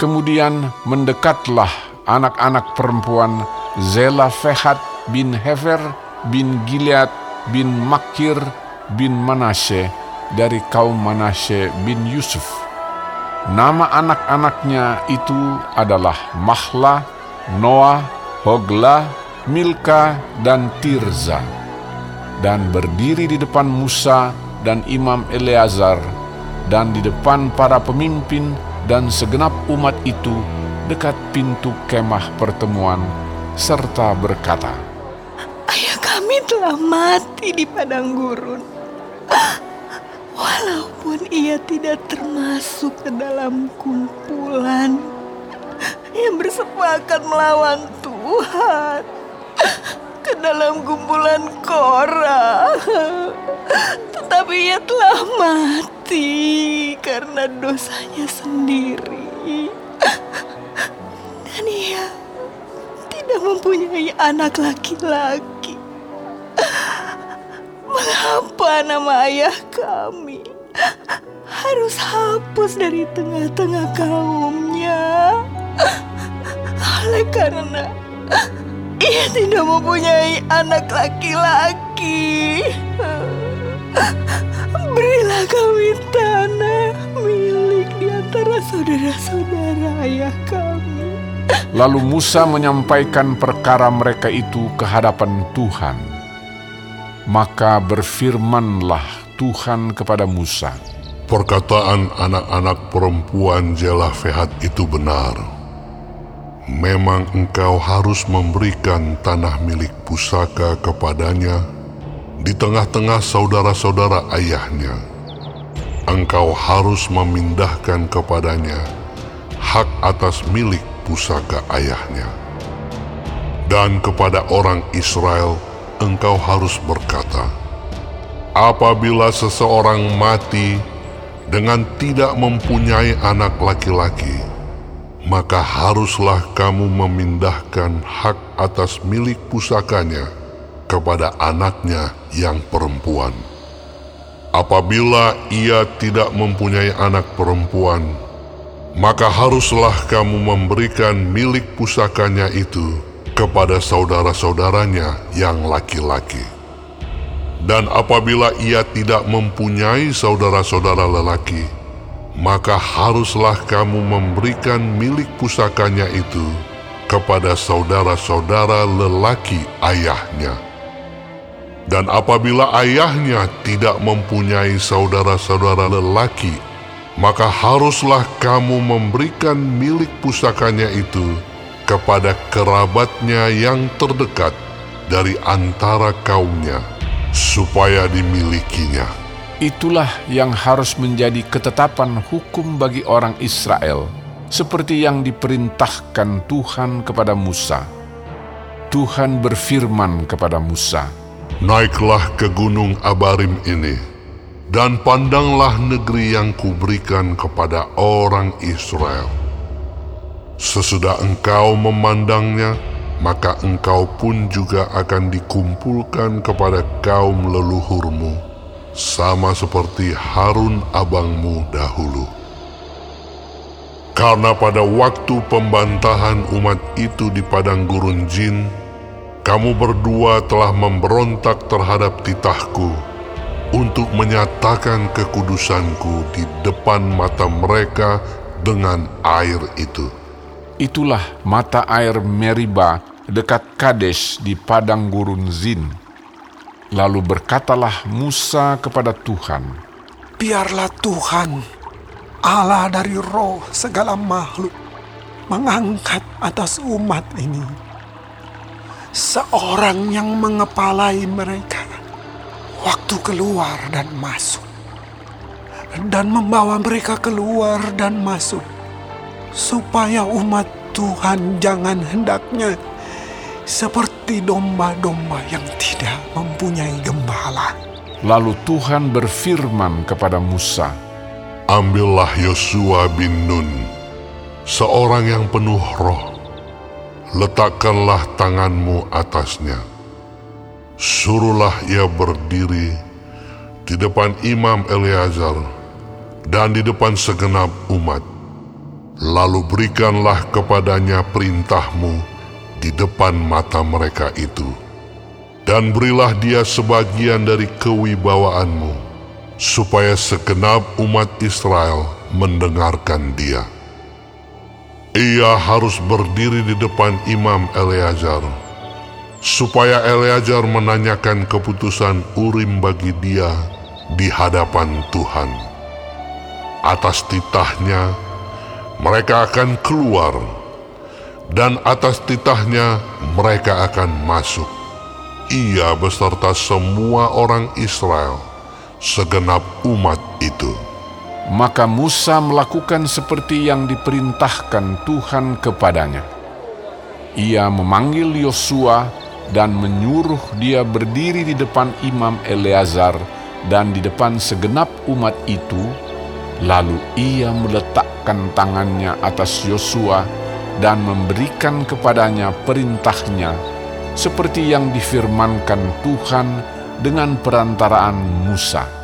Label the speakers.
Speaker 1: Kemudian mendekatlah anak-anak perempuan Zelafehat bin Hefer bin Gilead bin Makir bin Manasye dari kaum Manasye bin Yusuf. Nama anak-anaknya itu adalah Mahla, Noah, Hogla, Milka, dan Tirza. Dan berdiri di depan Musa dan Imam Eleazar, dan di depan para pemimpin dan segenap umat itu dekat pintu kemah pertemuan serta berkata,
Speaker 2: Ayah kami telah mati di padang gurun. Walaupun ia tidak termasuk ke dalam kumpulan yang bersepakat melawan Tuhan ke dalam kumpulan Korah. Tetapi ia telah mati karena dosanya sendiri. Dan ia tidak mempunyai anak laki-laki. Mengapa nama ayah kami harus hapus dari tengah-tengah kaumnya? Oleh karena ia tidak mempunyai anak laki-laki. Berilah kami tanah milik di antara saudara-saudara ayah kami.
Speaker 1: Lalu Musa menyampaikan perkara mereka itu ke hadapan Tuhan. Maka berfirmanlah Tuhan kepada Musa,
Speaker 3: Perkataan anak-anak perempuan Jelafehat itu benar. Memang engkau harus memberikan tanah milik pusaka kepadanya di tengah-tengah saudara-saudara ayahnya. Engkau harus memindahkan kepadanya hak atas milik pusaka ayahnya. Dan kepada orang Israel engkau harus berkata, Apabila seseorang mati dengan tidak mempunyai anak laki-laki, maka haruslah kamu memindahkan hak atas milik pusakanya kepada anaknya yang perempuan. Apabila ia tidak mempunyai anak perempuan, maka haruslah kamu memberikan milik pusakanya itu kepada saudara-saudaranya yang laki-laki. Dan apabila ia tidak mempunyai saudara-saudara lelaki, maka haruslah kamu memberikan milik pusakanya itu kepada saudara-saudara lelaki ayahnya. Dan apabila ayahnya tidak mempunyai saudara-saudara lelaki, maka haruslah kamu memberikan milik pusakanya itu kepada kerabatnya yang terdekat dari antara kaumnya, supaya dimilikinya.
Speaker 1: itulah yang harus menjadi ketetapan hukum bagi orang Israel, seperti yang diperintahkan Tuhan kepada Musa. Tuhan berfirman kepada Musa,
Speaker 3: Naiklah ke gunung Abarim ini, dan pandanglah negeri yang kuberikan kepada orang Israel. Sesudah engkau memandangnya, maka engkau pun juga akan dikumpulkan kepada kaum leluhurmu, sama seperti Harun abangmu dahulu. Karena pada waktu pembantahan umat itu di padang gurun Jin, kamu berdua telah memberontak terhadap titahku untuk menyatakan kekudusanku di depan mata mereka dengan air itu.
Speaker 1: itulah mata air Meriba dekat Kades di padang gurun Zin. Lalu berkatalah Musa kepada Tuhan,
Speaker 4: Biarlah Tuhan, Allah dari roh segala makhluk, mengangkat atas umat ini seorang yang mengepalai mereka waktu keluar dan masuk, dan membawa mereka keluar dan masuk, supaya umat Tuhan jangan hendaknya seperti domba-domba yang tidak mempunyai gembala.
Speaker 1: lalu Tuhan berfirman kepada Musa,
Speaker 3: Ambillah Yosua bin Nun, seorang yang penuh roh. Letakkanlah tanganmu atasnya. Suruhlah ia berdiri di depan Imam Eleazar dan di depan segenap umat. Lalu berikanlah kepadanya perintahmu di depan mata mereka itu. Dan berilah dia sebagian dari kewibawaanmu, supaya segenap umat Israel mendengarkan dia. Ia harus berdiri di depan Imam Eleazar, supaya Eleazar menanyakan keputusan Urim bagi dia di hadapan Tuhan. Atas titahnya, mereka akan keluar, dan atas titahnya mereka akan masuk. Ia beserta semua orang Israel, segenap umat itu.
Speaker 1: Maka Musa melakukan seperti yang diperintahkan Tuhan kepadanya. Ia memanggil Yosua dan menyuruh dia berdiri di depan Imam Eleazar dan di depan segenap umat itu, lalu ia meletakkan tangannya atas Yosua dan memberikan kepadanya perintahnya seperti yang difirmankan Tuhan dengan perantaraan Musa.